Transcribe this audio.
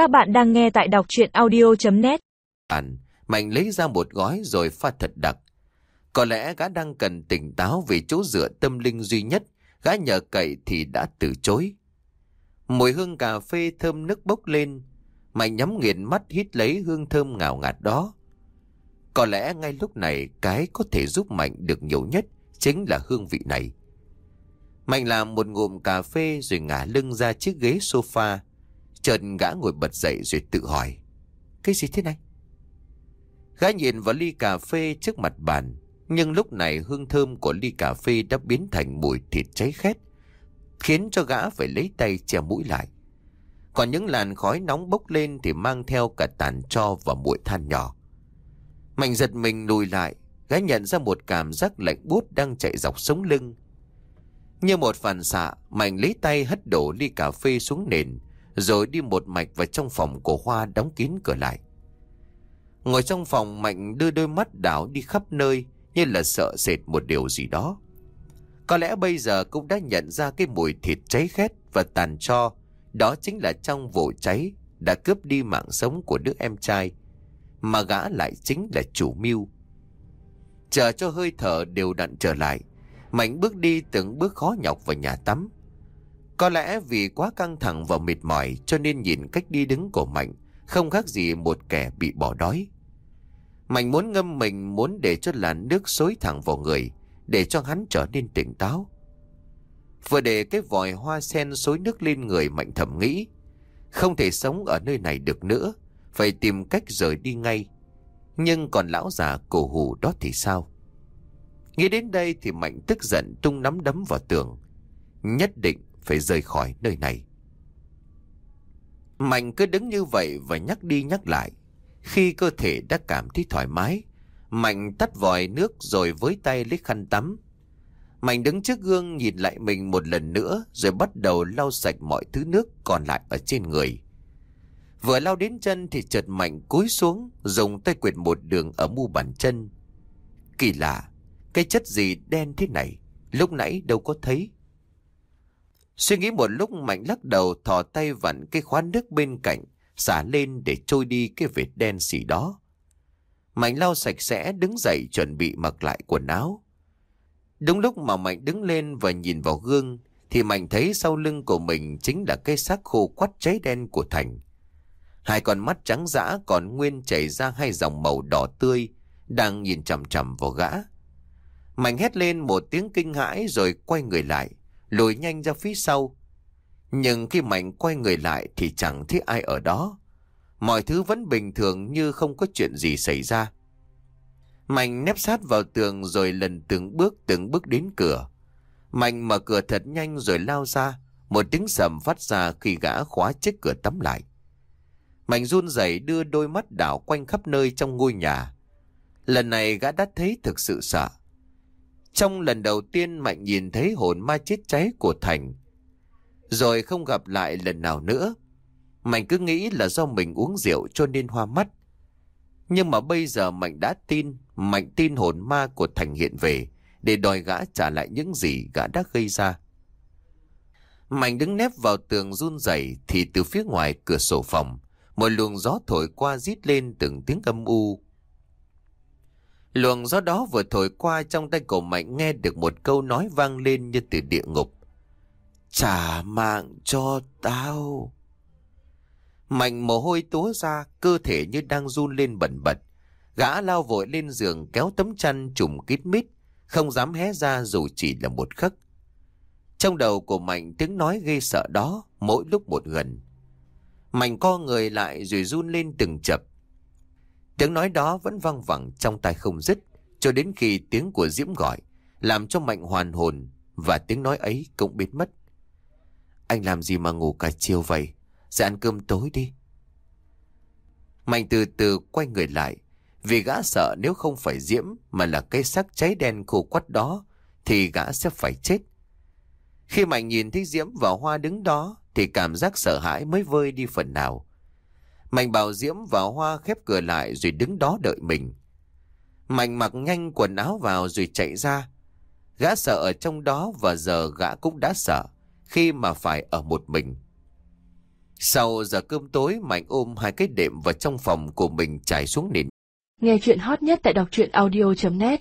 Các bạn đang nghe tại đọc chuyện audio.net Anh, Mạnh lấy ra một gói rồi pha thật đặc. Có lẽ gã đang cần tỉnh táo về chỗ dựa tâm linh duy nhất, gã nhờ cậy thì đã từ chối. Mùi hương cà phê thơm nức bốc lên, Mạnh nhắm nghiền mắt hít lấy hương thơm ngào ngạt đó. Có lẽ ngay lúc này cái có thể giúp Mạnh được nhiều nhất chính là hương vị này. Mạnh làm một ngụm cà phê rồi ngả lưng ra chiếc ghế sofa. Chợt gã ngồi bật dậy rồi tự hỏi. Cái gì thế này? Gã nhìn vào ly cà phê trước mặt bàn. Nhưng lúc này hương thơm của ly cà phê đã biến thành mùi thịt cháy khét. Khiến cho gã phải lấy tay che mũi lại. Còn những làn khói nóng bốc lên thì mang theo cả tàn tro và bụi than nhỏ. Mạnh giật mình lùi lại. Gã nhận ra một cảm giác lạnh bút đang chạy dọc sống lưng. Như một phản xạ, Mạnh lấy tay hất đổ ly cà phê xuống nền, rồi đi một mạch vào trong phòng của Hoa đóng kín cửa lại. Ngồi trong phòng Mạnh đưa đôi mắt đảo đi khắp nơi như là sợ sệt một điều gì đó. Có lẽ bây giờ cũng đã nhận ra cái mùi thịt cháy khét và tàn cho, đó chính là trong vụ cháy đã cướp đi mạng sống của đứa em trai, mà gã lại chính là chủ mưu. Chờ cho hơi thở đều đặn trở lại, Mạnh bước đi từng bước khó nhọc vào nhà tắm. Có lẽ vì quá căng thẳng và mệt mỏi cho nên nhìn cách đi đứng của Mạnh không khác gì một kẻ bị bỏ đói. Mạnh muốn ngâm mình, muốn để cho làn nước xối thẳng vào người, để cho hắn trở nên tỉnh táo. Vừa để cái vòi hoa sen xối nước lên người, Mạnh thầm nghĩ, không thể sống ở nơi này được nữa, phải tìm cách rời đi ngay. Nhưng còn lão già cổ hủ đó thì sao? Nghĩ đến đây thì Mạnh tức giận tung nắm đấm vào tường. Nhất định phải rời khỏi nơi này. Mạnh cứ đứng như vậy và nhắc đi nhắc lại. Khi cơ thể đã cảm thấy thoải mái, Mạnh tắt vòi nước rồi với tay lấy khăn tắm. Mạnh đứng trước gương nhìn lại mình một lần nữa rồi bắt đầu lau sạch mọi thứ nước còn lại ở trên người. Vừa lau đến chân thì chợt Mạnh cúi xuống dùng tay quyệt một đường ở mu bàn chân. Kỳ lạ, cái chất gì đen thế này, lúc nãy đâu có thấy. Suy nghĩ một lúc Mạnh lắc đầu thò tay vặn cái khóa nước bên cạnh, xả lên để trôi đi cái vệt đen xỉ đó. Mạnh lau sạch sẽ đứng dậy chuẩn bị mặc lại quần áo. Đúng lúc mà Mạnh đứng lên và nhìn vào gương, thì Mạnh thấy sau lưng của mình chính là cái xác khô quắt cháy đen của Thành. Hai con mắt trắng dã còn nguyên chảy ra hai dòng màu đỏ tươi, đang nhìn chằm chằm vào gã. Mạnh hét lên một tiếng kinh hãi rồi quay người lại, lùi nhanh ra phía sau. Nhưng khi Mạnh quay người lại thì chẳng thấy ai ở đó. Mọi thứ vẫn bình thường như không có chuyện gì xảy ra. Mạnh nép sát vào tường rồi lần từng bước từng bước đến cửa. Mạnh mở cửa thật nhanh rồi lao ra. Một tiếng sầm phát ra khi gã khóa chiếc cửa tắm lại. Mạnh run rẩy đưa đôi mắt đảo quanh khắp nơi trong ngôi nhà. Lần này gã đã thấy thực sự sợ. Trong lần đầu tiên Mạnh nhìn thấy hồn ma chết cháy của Thành. Rồi không gặp lại lần nào nữa. Mạnh cứ nghĩ là do mình uống rượu cho nên hoa mắt. Nhưng mà bây giờ Mạnh đã tin, Mạnh tin hồn ma của Thành hiện về để đòi gã trả lại những gì gã đã gây ra. Mạnh đứng nép vào tường run rẩy thì từ phía ngoài cửa sổ phòng, một luồng gió thổi qua rít lên từng tiếng âm u. Luồng gió đó vừa thổi qua trong tay cổ Mạnh nghe được một câu nói vang lên như từ địa ngục. Trả mạng cho tao. Mạnh mồ hôi túa ra, cơ thể như đang run lên bẩn bật. Gã lao vội lên giường kéo tấm chăn trùm kít mít, không dám hé ra dù chỉ là một khắc. Trong đầu của Mạnh tiếng nói ghê sợ đó, mỗi lúc một gần. Mạnh co người lại rồi run lên từng chập. Tiếng nói đó vẫn vang vẳng trong tai không dứt, cho đến khi tiếng của Diễm gọi, làm cho Mạnh hoàn hồn, và tiếng nói ấy cũng biến mất. Anh làm gì mà ngủ cả chiều vậy? Sẽ ăn cơm tối đi. Mạnh từ từ quay người lại, vì gã sợ nếu không phải Diễm mà là cây xác cháy đen khô quắt đó, thì gã sẽ phải chết. Khi Mạnh nhìn thấy Diễm và Hoa đứng đó, thì cảm giác sợ hãi mới vơi đi phần nào. Mạnh bảo Diễm và Hoa khép cửa lại rồi đứng đó đợi mình. Mạnh mặc nhanh quần áo vào rồi chạy ra. Gã sợ ở trong đó và giờ gã cũng đã sợ khi mà phải ở một mình. Sau giờ cơm tối, Mạnh ôm hai cái đệm vào trong phòng của mình trải xuống nền. Nghe chuyện hot nhất tại đọc truyện audio.net